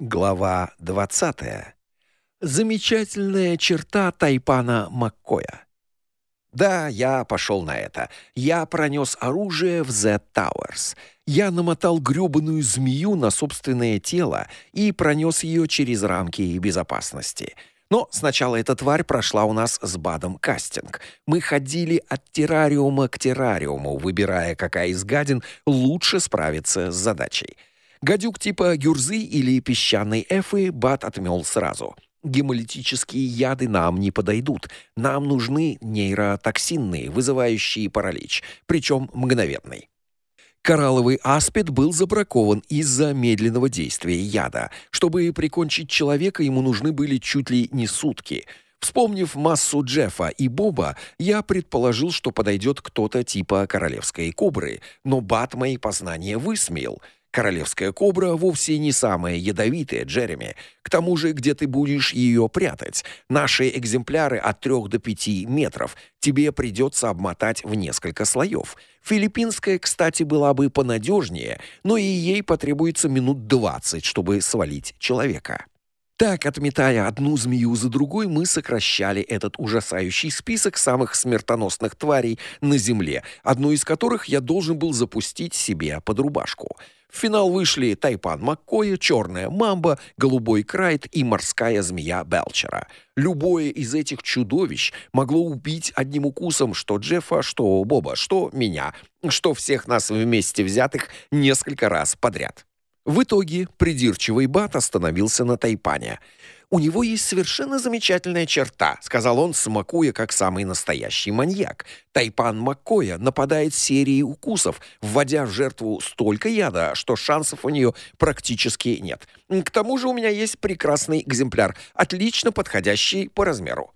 Глава 20. Замечательная черта Тайпана Маккоя. Да, я пошел на это. Я пронес оружие в Z Towers. Я намотал грёбаную змею на собственное тело и пронес ее через рамки безопасности. Но сначала эта тварь прошла у нас с Бадом кастинг. Мы ходили от террариума к террариуму, выбирая, какая из гадин лучше справится с задачей. Гадюк типа гюрзы или песчаной эфы Бат отмёл сразу. Гемолитические яды нам не подойдут. Нам нужны нейротоксинные, вызывающие паралич, причем мгновенный. Коралловый аспид был забракован из-за медленного действия яда. Чтобы прикончить человека, ему нужны были чуть ли не сутки. Вспомнив массу Джеффа и Боба, я предположил, что подойдет кто-то типа королевской кобры, но Бат мои познания высмеял — Королевская кобра вовсе не самая ядовитая, Джереми. К тому же, где ты будешь ее прятать? Наши экземпляры от 3 до 5 метров. Тебе придется обмотать в несколько слоев. Филиппинская, кстати, была бы понадежнее, но и ей потребуется минут 20, чтобы свалить человека. Так, отметая одну змею за другой, мы сокращали этот ужасающий список самых смертоносных тварей на земле, одну из которых я должен был запустить себе под рубашку. В финал вышли Тайпан Маккоя, Черная Мамба, Голубой Крайт и Морская Змея Белчера. Любое из этих чудовищ могло убить одним укусом что Джеффа, что Боба, что меня, что всех нас вместе взятых несколько раз подряд. В итоге придирчивый Бат остановился на Тайпане — у него есть совершенно замечательная черта, сказал он, смакуя как самый настоящий маньяк. Тайпан Маккоя нападает серией укусов, вводя в жертву столько яда, что шансов у нее практически нет. К тому же у меня есть прекрасный экземпляр, отлично подходящий по размеру.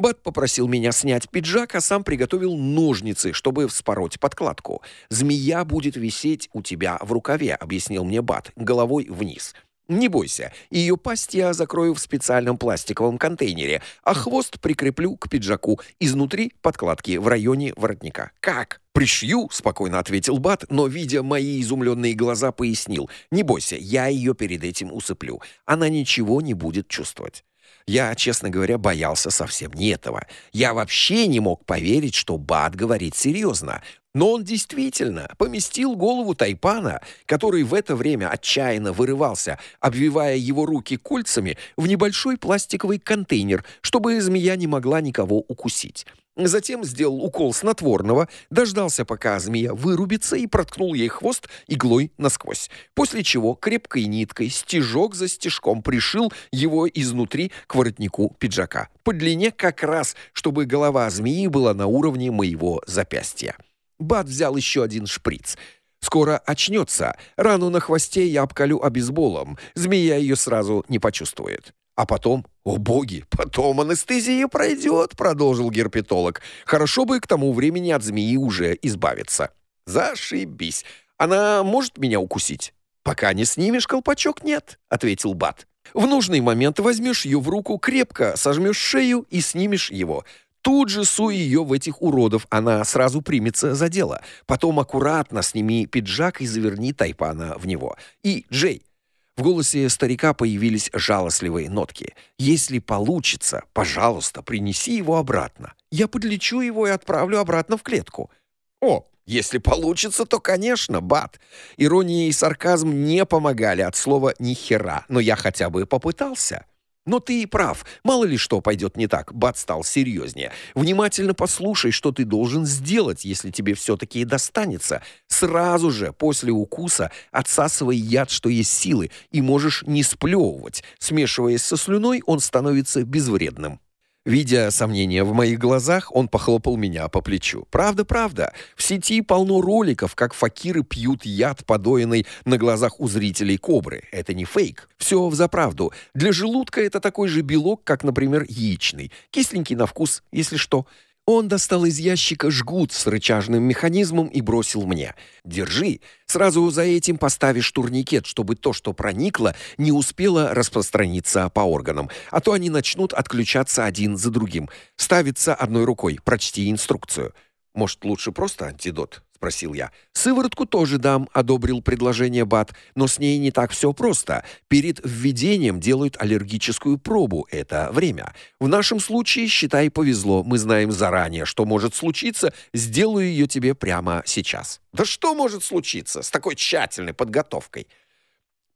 Бат попросил меня снять пиджак, а сам приготовил ножницы, чтобы вспороть подкладку. Змея будет висеть у тебя в рукаве, объяснил мне Бат, головой вниз. Не бойся, ее пасть я закрою в специальном пластиковом контейнере, а хвост прикреплю к пиджаку изнутри подкладки в районе воротника. Как? Пришью, спокойно ответил Бат, но видя мои изумленные глаза, пояснил: "Не бойся, я ее перед этим усыплю. Она ничего не будет чувствовать". Я, честно говоря, боялся совсем не этого. Я вообще не мог поверить, что Бат говорит серьезно. Но он действительно поместил голову Тайпана, который в это время отчаянно вырывался, обвивая его руки кольцами, в небольшой пластиковый контейнер, чтобы змея не могла никого укусить. Затем сделал укол снотворного, дождался, пока змея вырубится и проткнул ей хвост иглой насквозь. После чего крепкой ниткой стежок за стежком пришил его изнутри к воротнику пиджака. По длине как раз, чтобы голова змеи была на уровне моего запястья. Бат взял еще один шприц. Скоро очнется. Рану на хвосте я обколю обезболом. Змея ее сразу не почувствует. А потом, о боги, потом анестезия пройдет, продолжил герпетолог. Хорошо бы к тому времени от змеи уже избавиться. Зашибись. Она может меня укусить? Пока не снимешь колпачок, нет, ответил Бат. В нужный момент возьмешь ее в руку крепко, сожмешь шею и снимешь его. Тут же суй ее в этих уродов, она сразу примется за дело. Потом аккуратно сними пиджак и заверни Тайпана в него. И, Джей, в голосе старика появились жалостливые нотки. Если получится, пожалуйста, принеси его обратно. Я подлечу его и отправлю обратно в клетку. О, если получится, то, конечно, бат. Ирония и сарказм не помогали от слова ни хера, но я хотя бы попытался. Но ты и прав. Мало ли что пойдет не так. Бат стал серьезнее. Внимательно послушай, что ты должен сделать, если тебе все таки достанется. Сразу же после укуса отсасывай яд, что есть силы, и можешь не сплевывать. Смешиваясь со слюной, он становится безвредным. Видя сомнения в моих глазах, он похлопал меня по плечу. Правда, правда. В сети полно роликов, как факиры пьют яд, подоенный на глазах у зрителей кобры. Это не фейк. Все в заправду. Для желудка это такой же белок, как, например, яичный. Кисленький на вкус, если что. Он достал из ящика жгут с рычажным механизмом и бросил мне. Держи. Сразу за этим поставишь турникет, чтобы то, что проникло, не успело распространиться по органам, а то они начнут отключаться один за другим. Ставится одной рукой. Прочти инструкцию. Может, лучше просто антидот? Спросил я. Сыворотку тоже дам, одобрил предложение Бат, но с ней не так все просто. Перед введением делают аллергическую пробу. Это время. В нашем случае, считай, повезло. Мы знаем заранее, что может случиться. Сделаю ее тебе прямо сейчас. Да что может случиться с такой тщательной подготовкой?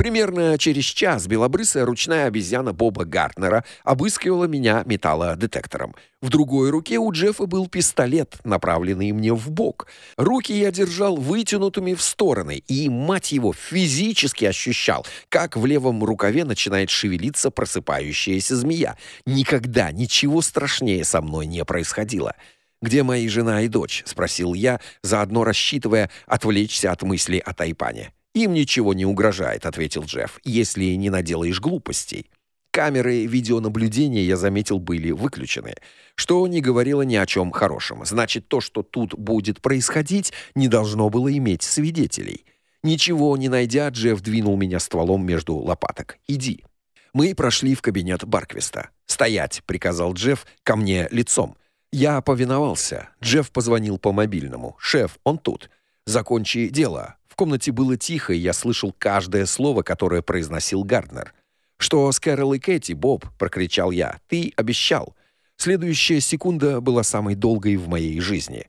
Примерно через час белобрысая ручная обезьяна Боба Гартнера обыскивала меня металлодетектором. В другой руке у Джеффа был пистолет, направленный мне в бок. Руки я держал вытянутыми в стороны и, мать его, физически ощущал, как в левом рукаве начинает шевелиться просыпающаяся змея. Никогда ничего страшнее со мной не происходило. «Где мои жена и дочь?» — спросил я, заодно рассчитывая отвлечься от мыслей о Тайпане. Им ничего не угрожает, ответил Джефф. Если не наделаешь глупостей. Камеры видеонаблюдения, я заметил, были выключены, что не говорило ни о чем хорошем. Значит, то, что тут будет происходить, не должно было иметь свидетелей. Ничего не найдя, Джефф двинул меня стволом между лопаток. Иди. Мы прошли в кабинет Барквиста. "Стоять", приказал Джефф ко мне лицом. Я повиновался. Джефф позвонил по мобильному. "Шеф, он тут. Закончи дело комнате было тихо, и я слышал каждое слово, которое произносил Гарднер. «Что с Кэрол и Кэти, Боб?» — прокричал я. «Ты обещал». Следующая секунда была самой долгой в моей жизни.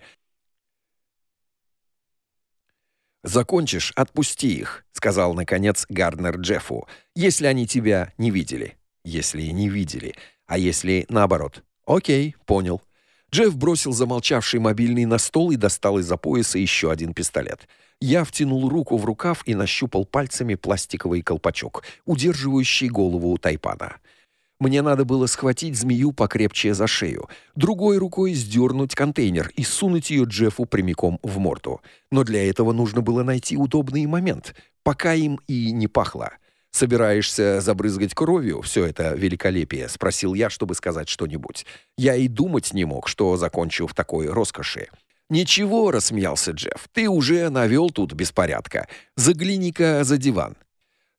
«Закончишь, отпусти их», — сказал, наконец, Гарднер Джеффу, «если они тебя не видели». «Если не видели. А если наоборот?» «Окей, понял». Джефф бросил замолчавший мобильный на стол и достал из-за пояса еще один пистолет. Я втянул руку в рукав и нащупал пальцами пластиковый колпачок, удерживающий голову тайпана. Мне надо было схватить змею покрепче за шею, другой рукой сдернуть контейнер и сунуть ее Джеффу прямиком в морду. Но для этого нужно было найти удобный момент, пока им и не пахло. Собираешься забрызгать кровью все это великолепие, спросил я, чтобы сказать что-нибудь. Я и думать не мог, что закончу в такой роскоши. «Ничего», — рассмеялся Джефф, — «ты уже навел тут беспорядка. Загляни-ка за диван».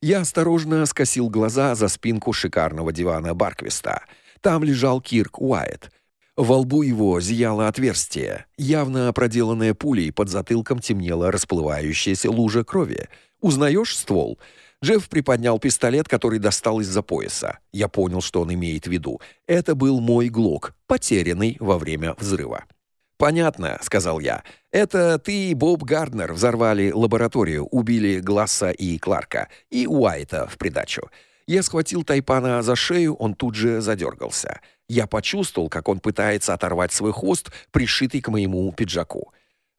Я осторожно скосил глаза за спинку шикарного дивана Барквиста. Там лежал Кирк Уайт. Во лбу его зияло отверстие. Явно проделанное пулей под затылком темнела расплывающаяся лужа крови. «Узнаешь ствол?» Джефф приподнял пистолет, который достал из-за пояса. Я понял, что он имеет в виду. Это был мой глок, потерянный во время взрыва. «Понятно», — сказал я. «Это ты и Боб Гарднер взорвали лабораторию, убили Гласса и Кларка, и Уайта в придачу». Я схватил Тайпана за шею, он тут же задергался. Я почувствовал, как он пытается оторвать свой хвост, пришитый к моему пиджаку.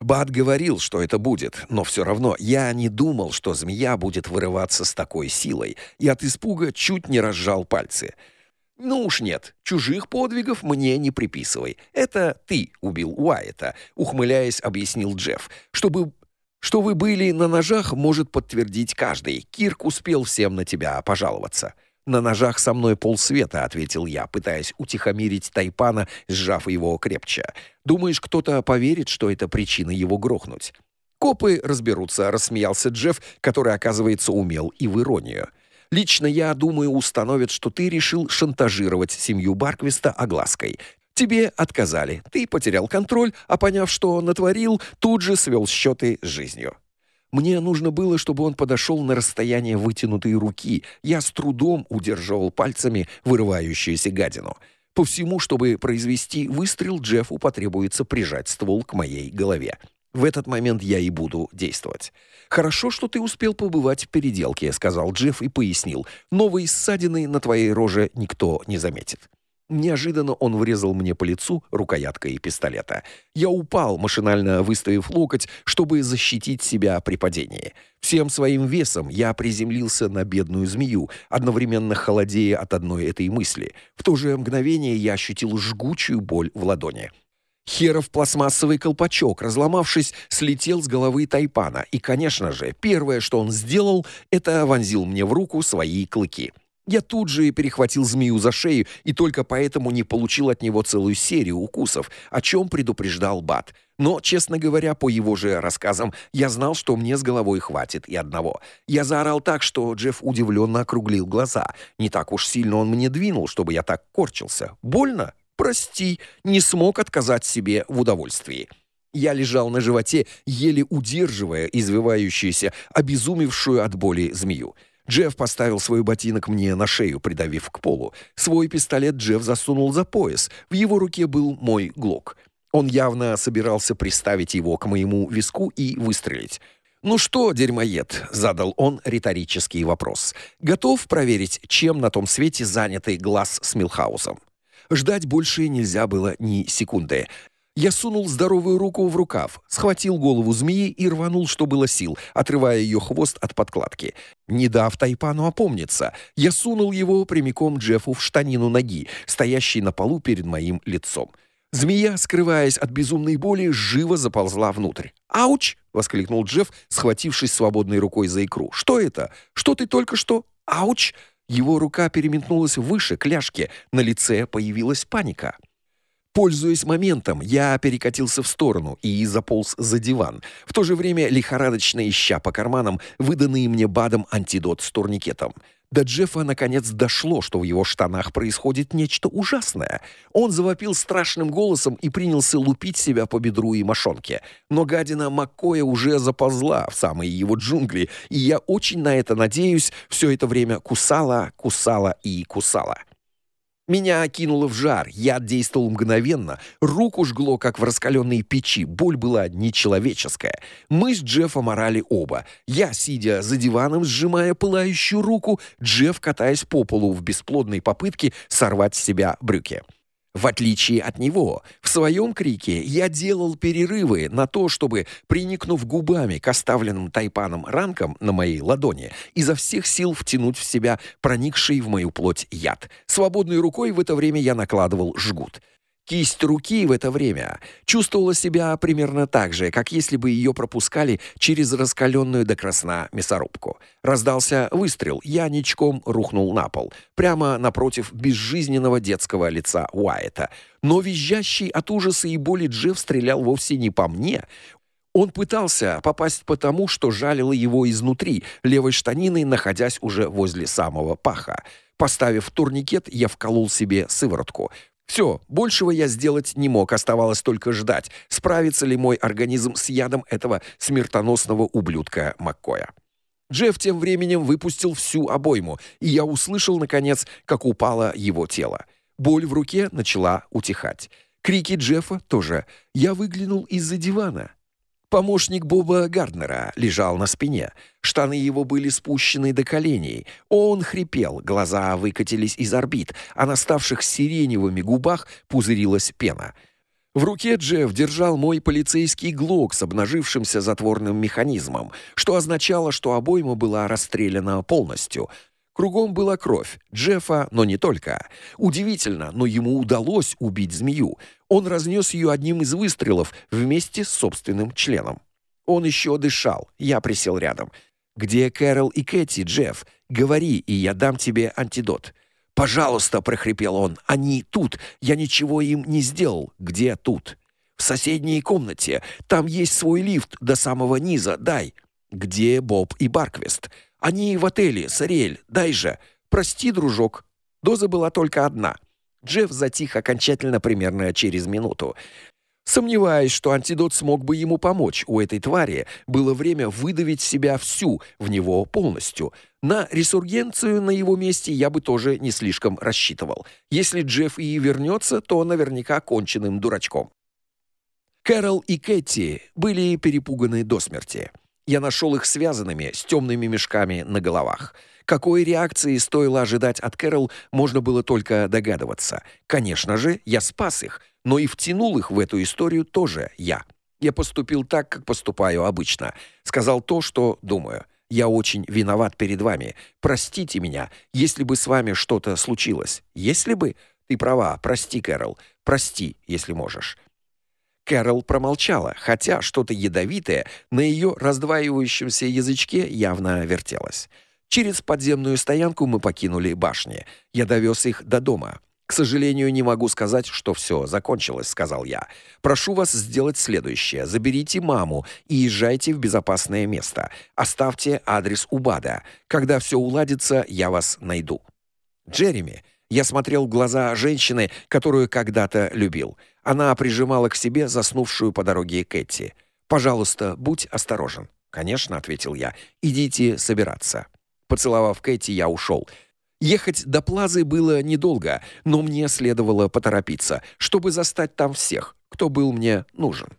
Бат говорил, что это будет, но все равно я не думал, что змея будет вырываться с такой силой, и от испуга чуть не разжал пальцы. Ну уж нет, чужих подвигов мне не приписывай. Это ты убил Уайта, ухмыляясь, объяснил Джефф. Чтобы что вы были на ножах, может подтвердить каждый. Кирк успел всем на тебя пожаловаться. На ножах со мной полсвета, ответил я, пытаясь утихомирить Тайпана, сжав его крепче. Думаешь, кто-то поверит, что это причина его грохнуть? Копы разберутся, рассмеялся Джефф, который, оказывается, умел и в иронию. Лично я думаю, установят, что ты решил шантажировать семью Барквиста оглаской. Тебе отказали. Ты потерял контроль, а поняв, что натворил, тут же свел счеты с жизнью. Мне нужно было, чтобы он подошел на расстояние вытянутой руки. Я с трудом удерживал пальцами вырывающуюся гадину. По всему, чтобы произвести выстрел, Джеффу потребуется прижать ствол к моей голове. В этот момент я и буду действовать. Хорошо, что ты успел побывать в переделке, сказал Джефф и пояснил. Новые ссадины на твоей роже никто не заметит. Неожиданно он врезал мне по лицу рукояткой пистолета. Я упал, машинально выставив локоть, чтобы защитить себя при падении. Всем своим весом я приземлился на бедную змею, одновременно холодея от одной этой мысли. В то же мгновение я ощутил жгучую боль в ладони. Херов пластмассовый колпачок, разломавшись, слетел с головы Тайпана, и, конечно же, первое, что он сделал, это вонзил мне в руку свои клыки. Я тут же перехватил змею за шею и только поэтому не получил от него целую серию укусов, о чем предупреждал Бат. Но, честно говоря, по его же рассказам, я знал, что мне с головой хватит и одного. Я заорал так, что Джефф удивленно округлил глаза. Не так уж сильно он мне двинул, чтобы я так корчился. Больно? Прости, не смог отказать себе в удовольствии. Я лежал на животе, еле удерживая извивающуюся, обезумевшую от боли змею. Джефф поставил свой ботинок мне на шею, придавив к полу. Свой пистолет Джефф засунул за пояс. В его руке был мой глок. Он явно собирался приставить его к моему виску и выстрелить. «Ну что, дерьмоед?» — задал он риторический вопрос. «Готов проверить, чем на том свете занятый глаз с Милхаусом?» Ждать больше нельзя было ни секунды. Я сунул здоровую руку в рукав, схватил голову змеи и рванул, что было сил, отрывая ее хвост от подкладки. Не дав Тайпану опомниться, я сунул его прямиком Джеффу в штанину ноги, стоящей на полу перед моим лицом. Змея, скрываясь от безумной боли, живо заползла внутрь. «Ауч!» — воскликнул Джефф, схватившись свободной рукой за икру. «Что это? Что ты только что? Ауч!» Его рука переметнулась выше, к ляжке. На лице появилась паника. Пользуясь моментом, я перекатился в сторону и заполз за диван, в то же время лихорадочно ища по карманам выданные мне БАДом антидот с турникетом. До Джеффа наконец дошло, что в его штанах происходит нечто ужасное. Он завопил страшным голосом и принялся лупить себя по бедру и мошонке. Но гадина Маккоя уже заползла в самые его джунгли, и я очень на это надеюсь, все это время кусала, кусала и кусала. Меня окинуло в жар, яд действовал мгновенно, руку жгло, как в раскаленной печи, боль была нечеловеческая. Мы с Джеффом орали оба. Я, сидя за диваном, сжимая пылающую руку, Джефф, катаясь по полу в бесплодной попытке сорвать с себя брюки. В отличие от него, в своем крике я делал перерывы на то, чтобы, приникнув губами к оставленным тайпаном ранкам на моей ладони, изо всех сил втянуть в себя проникший в мою плоть яд. Свободной рукой в это время я накладывал жгут. Кисть руки в это время чувствовала себя примерно так же, как если бы ее пропускали через раскаленную до красна мясорубку. Раздался выстрел, я ничком рухнул на пол, прямо напротив безжизненного детского лица Уайта. Но визжащий от ужаса и боли Джефф стрелял вовсе не по мне. Он пытался попасть по тому, что жалило его изнутри, левой штаниной, находясь уже возле самого паха. Поставив турникет, я вколол себе сыворотку. Все, большего я сделать не мог, оставалось только ждать, справится ли мой организм с ядом этого смертоносного ублюдка Маккоя. Джефф тем временем выпустил всю обойму, и я услышал наконец, как упало его тело. Боль в руке начала утихать. Крики Джеффа тоже. Я выглянул из-за дивана. Помощник Боба Гарднера лежал на спине. Штаны его были спущены до коленей. Он хрипел, глаза выкатились из орбит, а на ставших сиреневыми губах пузырилась пена. В руке Джефф держал мой полицейский глок с обнажившимся затворным механизмом, что означало, что обойма была расстреляна полностью. Кругом была кровь Джеффа, но не только. Удивительно, но ему удалось убить змею. Он разнес ее одним из выстрелов вместе с собственным членом. Он еще дышал. Я присел рядом. Где Кэрол и Кэти, Джефф? Говори, и я дам тебе антидот. Пожалуйста, прохрипел он. Они тут. Я ничего им не сделал. Где тут? В соседней комнате. Там есть свой лифт до самого низа. Дай. Где Боб и Барквест? Они в отеле, Сариэль, дай же. Прости, дружок. Доза была только одна. Джефф затих окончательно примерно через минуту. Сомневаюсь, что антидот смог бы ему помочь. У этой твари было время выдавить себя всю в него полностью. На ресургенцию на его месте я бы тоже не слишком рассчитывал. Если Джефф и вернется, то наверняка конченным дурачком. Кэрол и Кэти были перепуганы до смерти. Я нашел их связанными с темными мешками на головах. Какой реакции стоило ожидать от Кэрол, можно было только догадываться. Конечно же, я спас их, но и втянул их в эту историю тоже я. Я поступил так, как поступаю обычно. Сказал то, что думаю. Я очень виноват перед вами. Простите меня, если бы с вами что-то случилось. Если бы ты права, прости, Кэрол. Прости, если можешь. Кэрол промолчала, хотя что-то ядовитое на ее раздваивающемся язычке явно вертелось. Через подземную стоянку мы покинули башни. Я довез их до дома. К сожалению, не могу сказать, что все закончилось, сказал я. Прошу вас сделать следующее: заберите маму и езжайте в безопасное место. Оставьте адрес у Бада. Когда все уладится, я вас найду. Джереми, я смотрел в глаза женщины, которую когда-то любил. Она прижимала к себе заснувшую по дороге Кэти. «Пожалуйста, будь осторожен». «Конечно», — ответил я. «Идите собираться». Поцеловав Кэти, я ушел. Ехать до Плазы было недолго, но мне следовало поторопиться, чтобы застать там всех, кто был мне нужен.